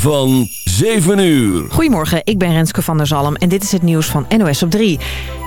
van 7 uur. Goedemorgen, ik ben Renske van der Zalm en dit is het nieuws van NOS op 3.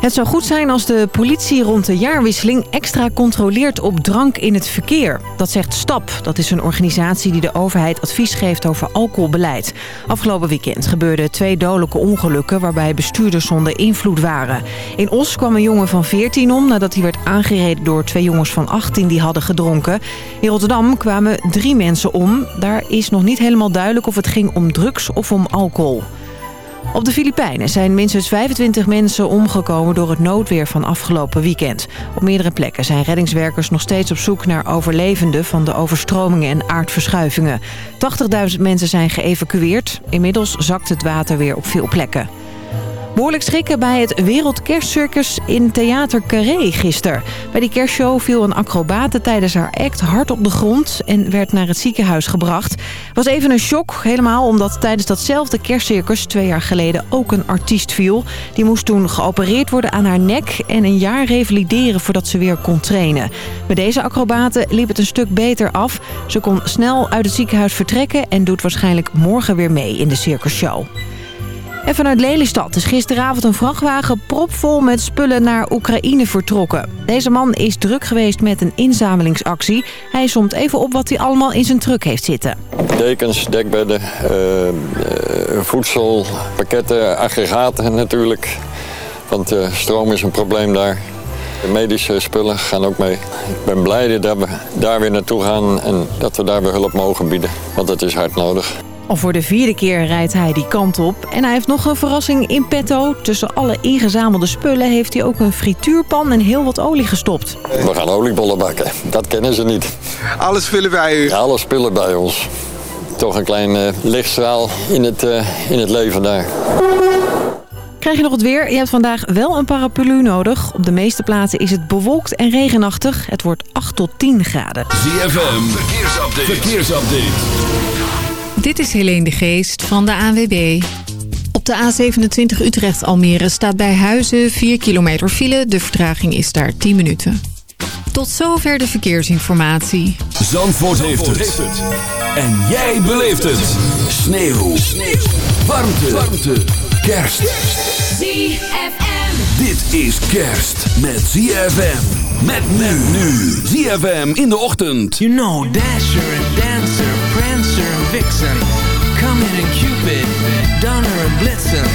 Het zou goed zijn als de politie rond de jaarwisseling extra controleert op drank in het verkeer. Dat zegt STAP, dat is een organisatie die de overheid advies geeft over alcoholbeleid. Afgelopen weekend gebeurden twee dodelijke ongelukken waarbij bestuurders zonder invloed waren. In Os kwam een jongen van 14 om nadat hij werd aangereden door twee jongens van 18 die hadden gedronken. In Rotterdam kwamen drie mensen om. Daar is nog niet helemaal duidelijk of het ging om drugs of om alcohol. Op de Filipijnen zijn minstens 25 mensen omgekomen door het noodweer van afgelopen weekend. Op meerdere plekken zijn reddingswerkers nog steeds op zoek naar overlevenden van de overstromingen en aardverschuivingen. 80.000 mensen zijn geëvacueerd. Inmiddels zakt het water weer op veel plekken. Behoorlijk schrikken bij het Wereldkerstcircus in Theater Carré gisteren. Bij die kerstshow viel een acrobate tijdens haar act hard op de grond... en werd naar het ziekenhuis gebracht. was even een shock, helemaal omdat tijdens datzelfde kerstcircus... twee jaar geleden ook een artiest viel. Die moest toen geopereerd worden aan haar nek... en een jaar revalideren voordat ze weer kon trainen. Met deze acrobate liep het een stuk beter af. Ze kon snel uit het ziekenhuis vertrekken... en doet waarschijnlijk morgen weer mee in de circusshow. En vanuit Lelystad is gisteravond een vrachtwagen propvol met spullen naar Oekraïne vertrokken. Deze man is druk geweest met een inzamelingsactie. Hij somt even op wat hij allemaal in zijn truck heeft zitten. Dekens, dekbedden, uh, uh, voedsel, pakketten, aggregaten natuurlijk. Want uh, stroom is een probleem daar. De medische spullen gaan ook mee. Ik ben blij dat we daar weer naartoe gaan en dat we daar weer hulp mogen bieden. Want dat is hard nodig. Al voor de vierde keer rijdt hij die kant op. En hij heeft nog een verrassing in petto. Tussen alle ingezamelde spullen heeft hij ook een frituurpan en heel wat olie gestopt. We gaan oliebollen bakken. Dat kennen ze niet. Alles spullen bij u? Ja, alle spullen bij ons. Toch een klein uh, lichtstraal in het, uh, in het leven daar. Krijg je nog het weer? Je hebt vandaag wel een paraplu nodig. Op de meeste plaatsen is het bewolkt en regenachtig. Het wordt 8 tot 10 graden. ZFM, verkeersupdate. verkeersupdate. Dit is Helene de Geest van de ANWB. Op de A27 Utrecht-Almere staat bij Huizen 4 kilometer file. De vertraging is daar 10 minuten. Tot zover de verkeersinformatie. Zandvoort, heeft, het. En jij beleeft het. Sneeuw. Sneeuw. Warmte. Warmte. Kerst. ZFM. Dit is kerst met ZFM. Met men nu. ZFM in de ochtend. You know Dasher and Dancer, Prancer and Vixen. Comet and Cupid, Donner and Blitzen.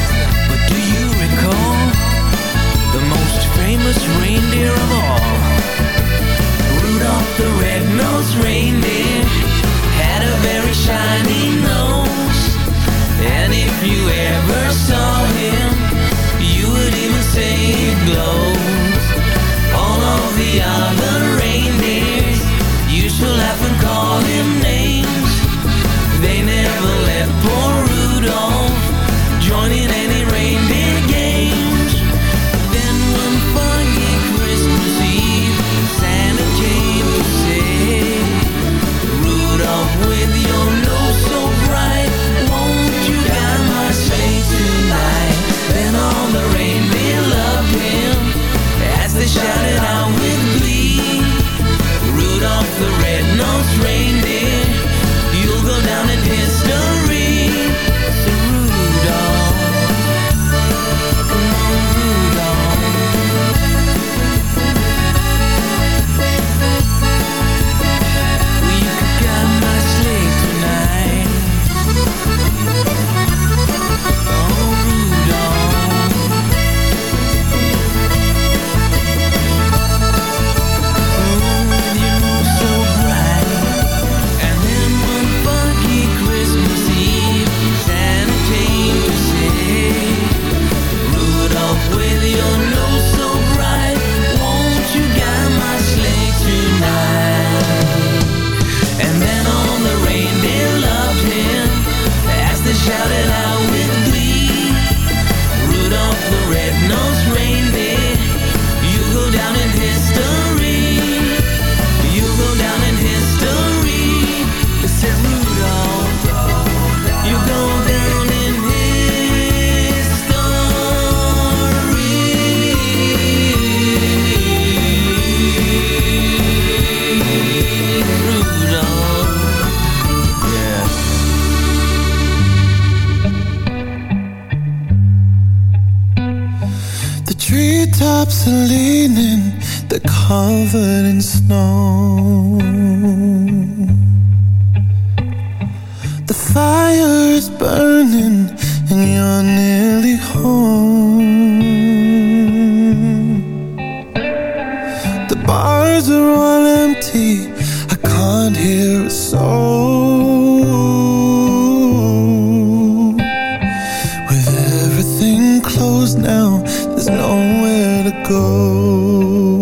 But do you recall the most famous reindeer of all? Rudolph the red-nosed reindeer had a very shiny nose. And if you ever saw him, you would even say it glows. The other reindeers laugh and call him names. They never let poor Rudolph join in nowhere to go.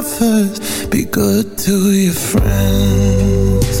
Lovers, be good to your friends.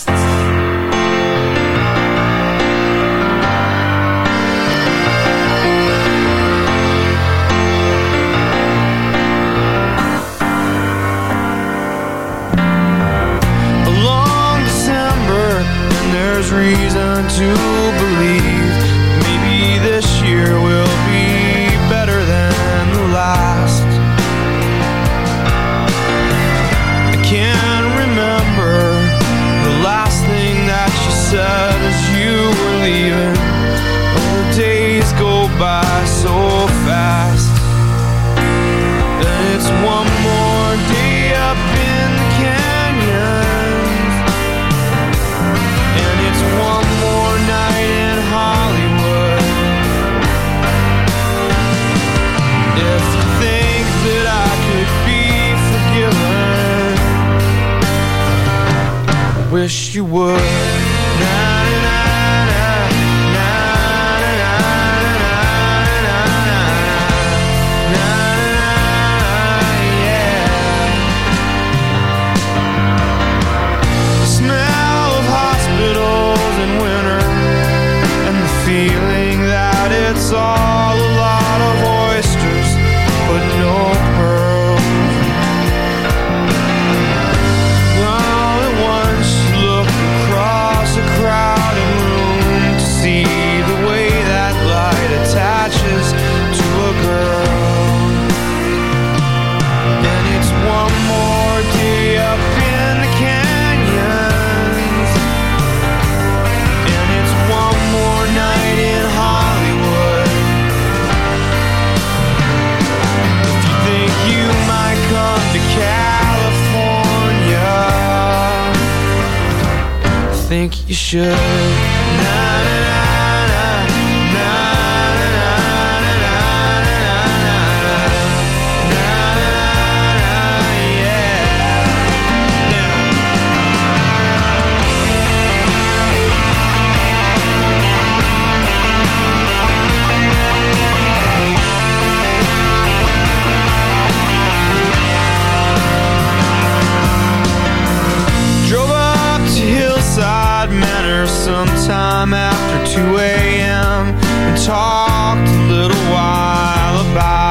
reason to believe maybe this year will be better than the last. I can't remember the last thing that you said as you were leaving. Oh, days go by. you would. sometime after 2 a.m. and talked a little while about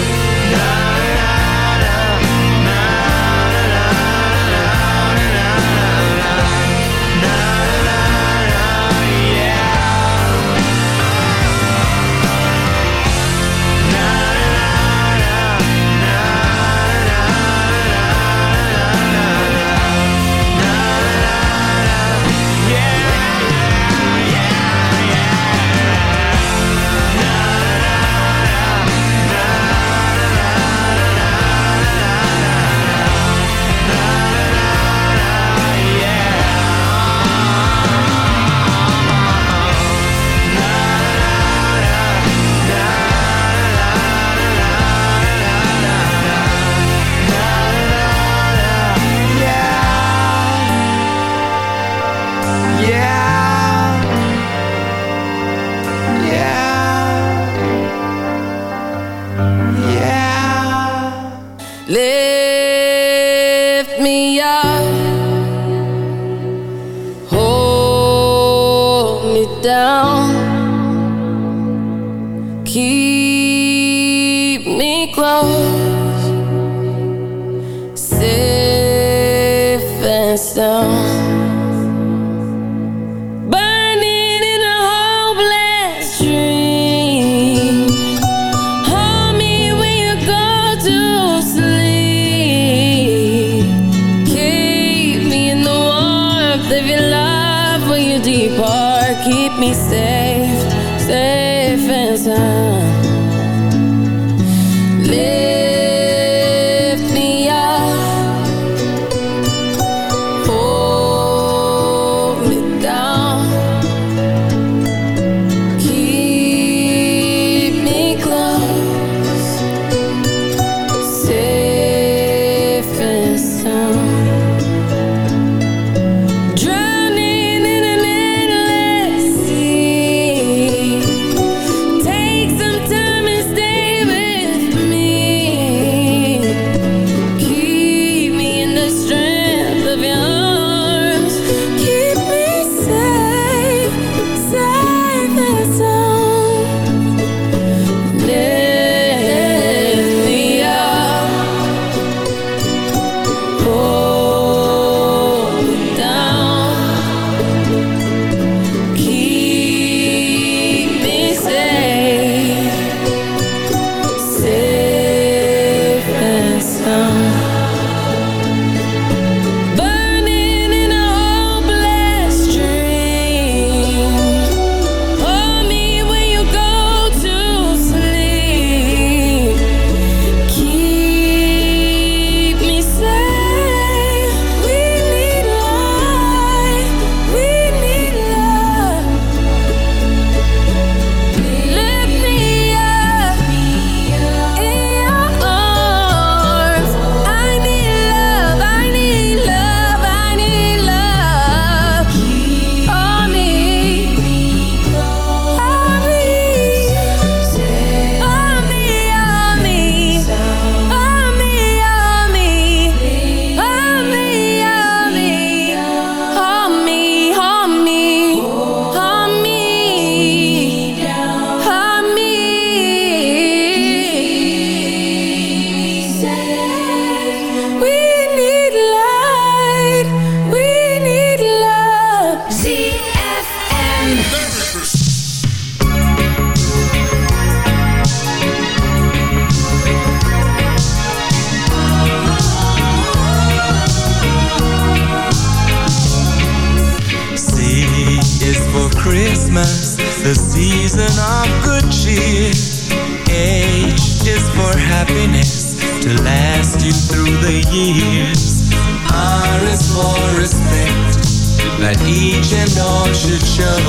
that each and all should show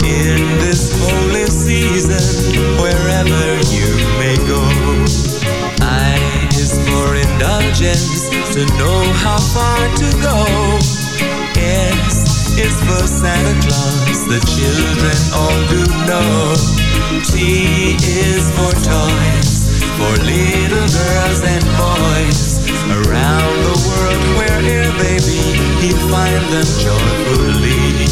in this holy season, wherever you may go. I is for indulgence to know how far to go. S is for Santa Claus, the children all do know. T is for toys, for little girls and boys around the world wherever they be. He'll find them joyfully.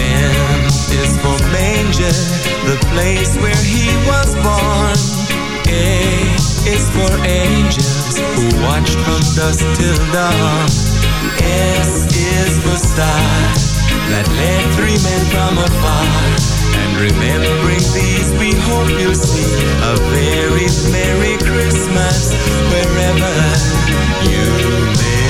M is for manger, the place where he was born. A is for angels who watched from dusk till dawn. S is for star that led three men from afar. And remembering these, we hope you'll see a very Merry Christmas wherever you may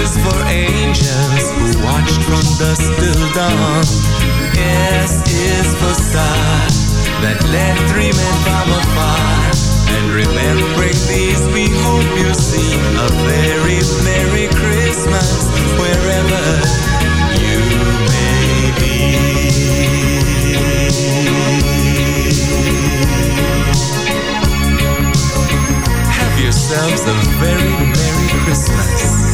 is for angels who watched from dusk till dawn. S is for star that led three men from afar. And remembering these, we hope you see a very Merry Christmas wherever you may be. Have yourselves a very Merry Christmas.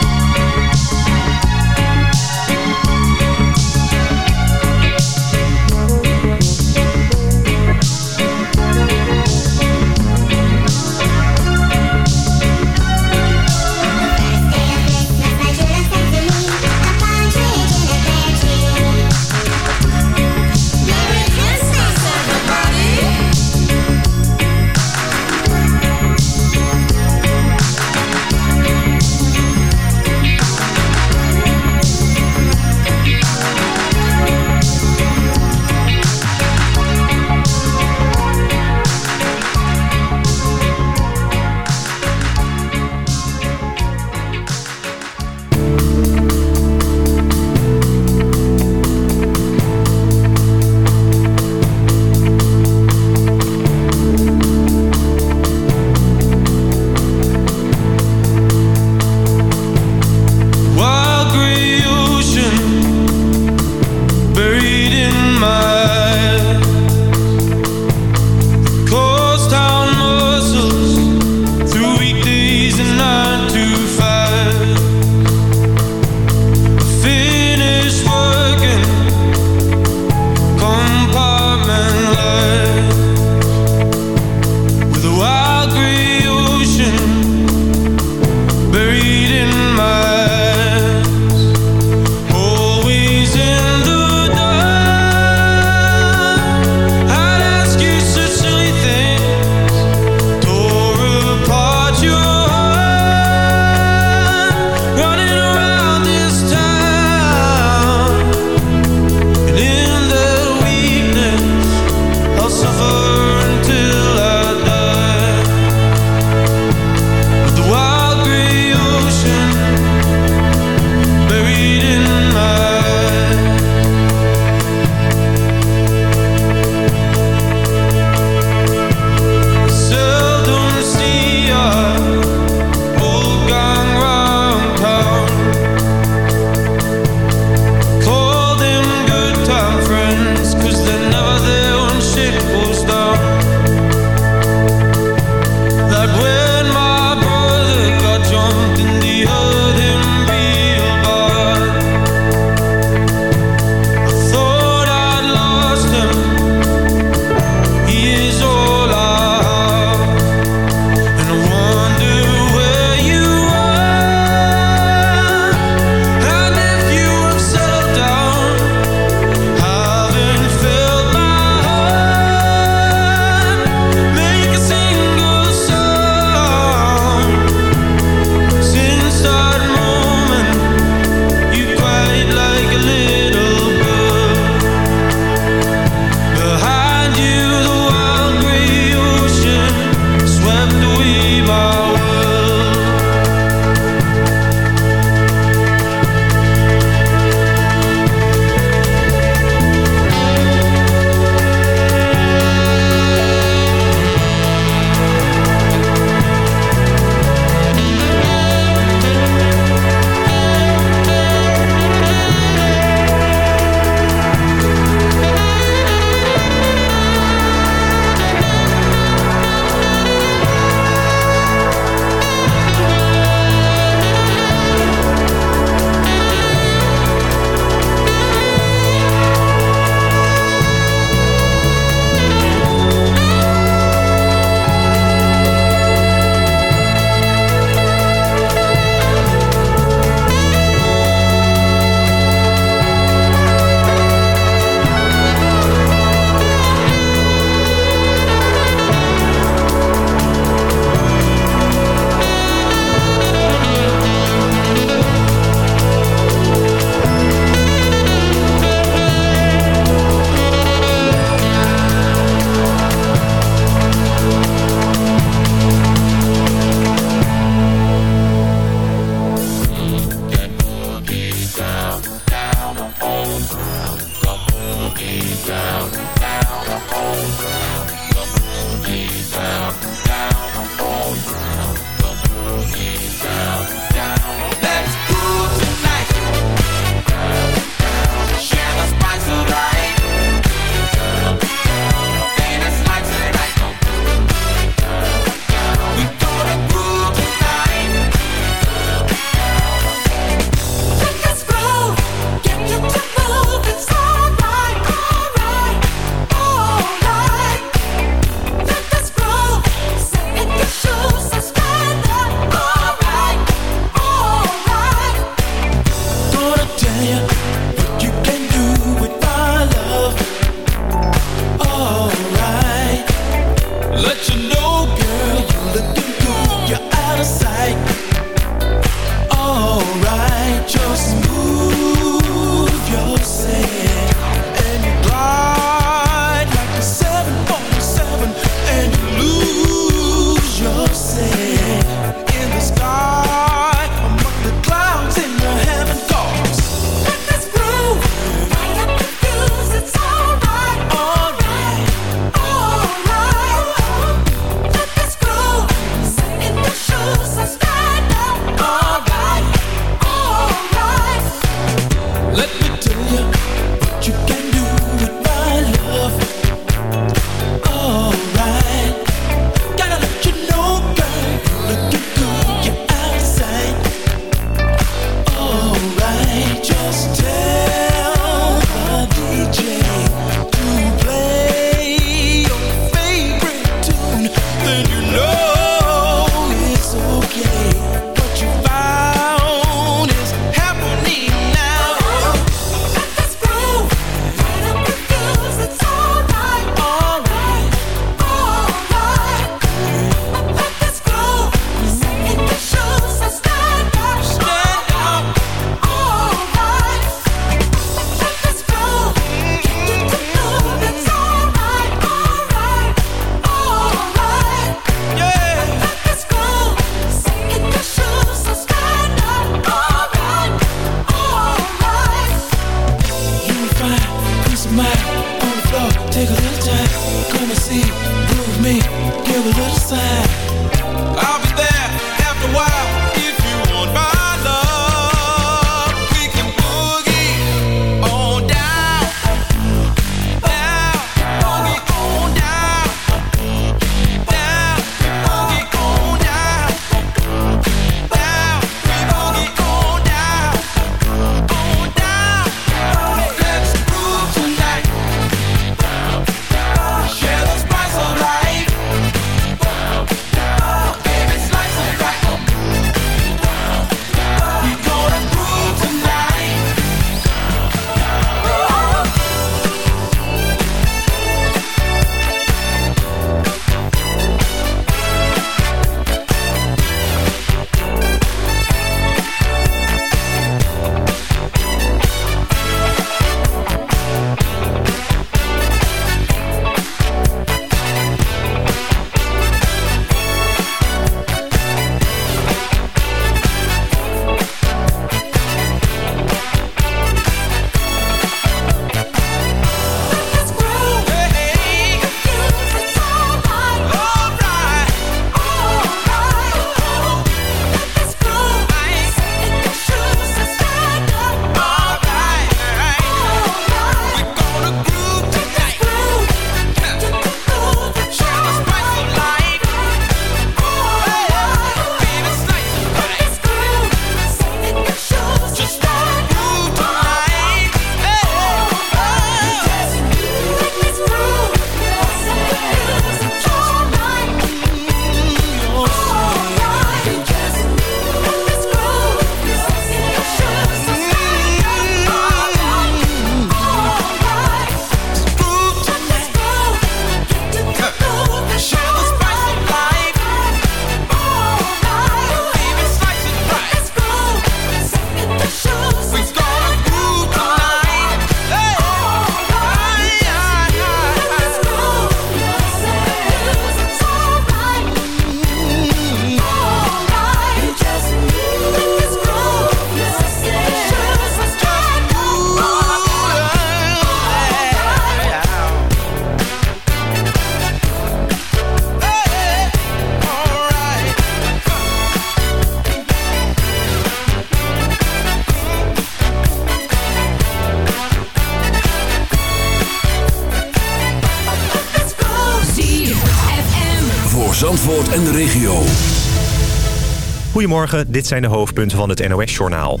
Goedemorgen, dit zijn de hoofdpunten van het NOS-journaal.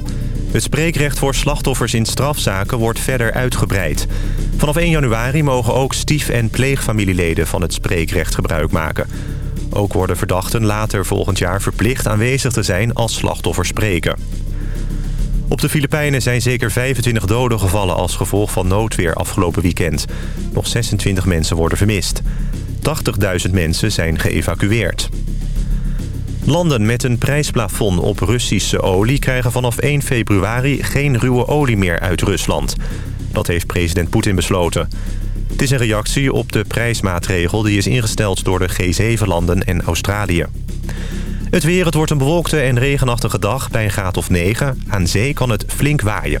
Het spreekrecht voor slachtoffers in strafzaken wordt verder uitgebreid. Vanaf 1 januari mogen ook stief- en pleegfamilieleden van het spreekrecht gebruik maken. Ook worden verdachten later volgend jaar verplicht aanwezig te zijn als slachtoffers spreken. Op de Filipijnen zijn zeker 25 doden gevallen als gevolg van noodweer afgelopen weekend. Nog 26 mensen worden vermist. 80.000 mensen zijn geëvacueerd. Landen met een prijsplafond op Russische olie... krijgen vanaf 1 februari geen ruwe olie meer uit Rusland. Dat heeft president Poetin besloten. Het is een reactie op de prijsmaatregel... die is ingesteld door de G7-landen en Australië. Het weer, het wordt een bewolkte en regenachtige dag bij een graad of 9. Aan zee kan het flink waaien.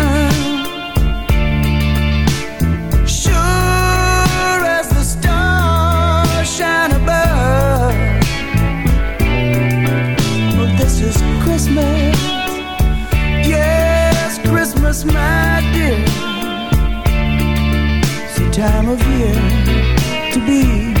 Time of year to be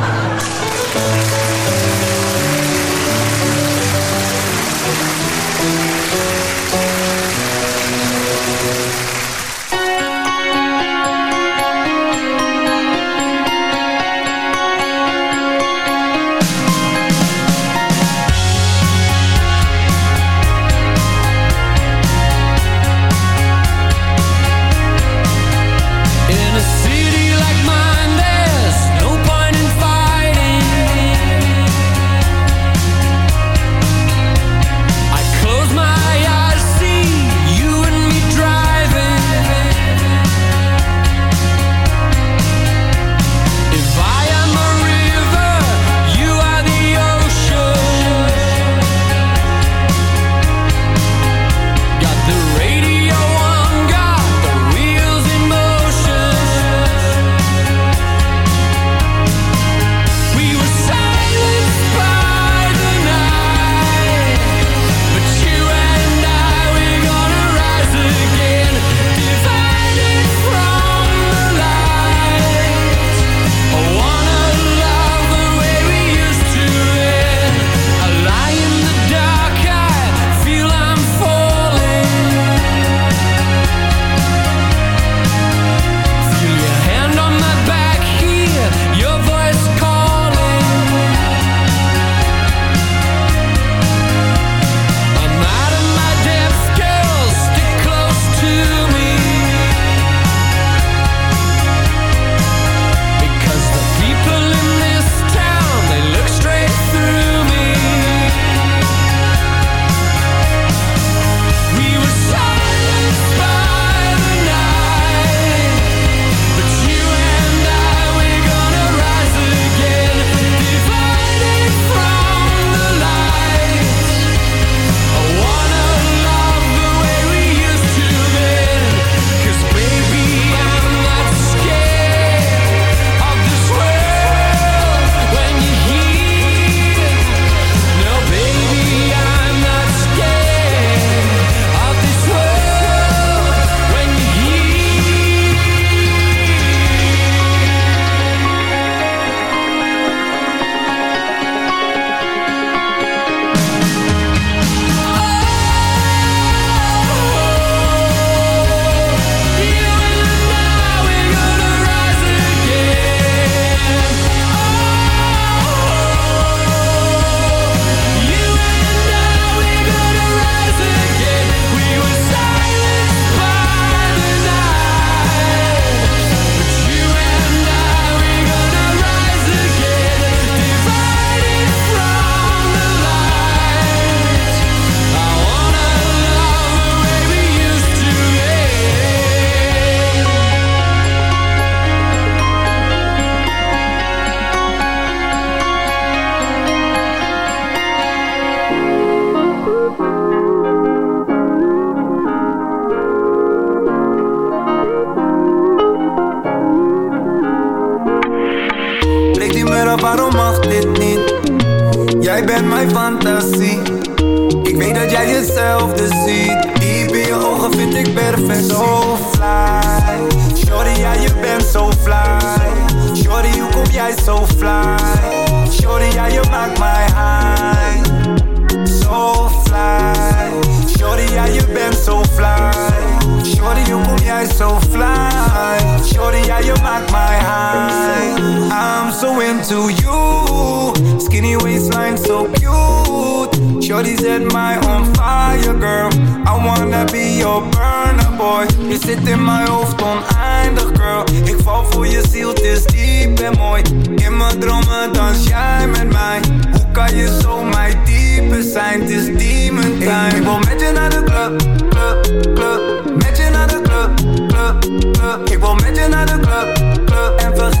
Into you? Skinny waistline so cute. Shorty set my on fire girl. I wanna be your burner boy. Je zit in mijn hoofd oneindig girl. Ik val voor je ziel, het is diep en mooi. In mijn dromen dans jij met mij. Hoe kan je zo mijn type zijn, het is demon time Ik wil met je naar de club, club, club. Met je naar de club, club, club. Ik wil met je naar de club,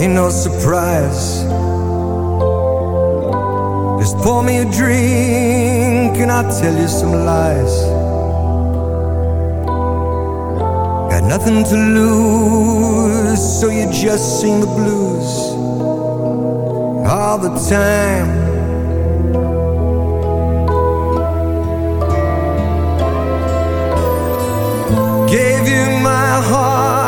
Ain't no surprise. Just pour me a drink and I'll tell you some lies. Got nothing to lose, so you just sing the blues all the time. Gave you my heart,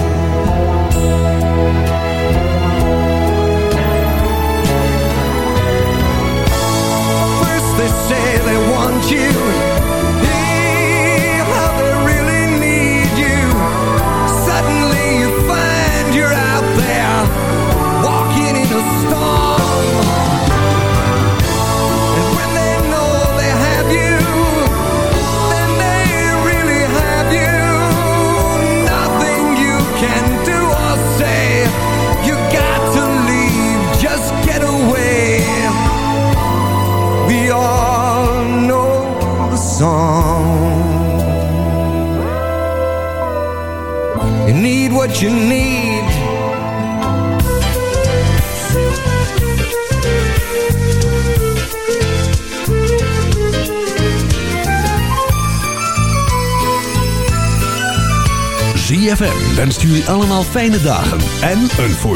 What you need. ZFM wenst jullie allemaal fijne dagen en een voor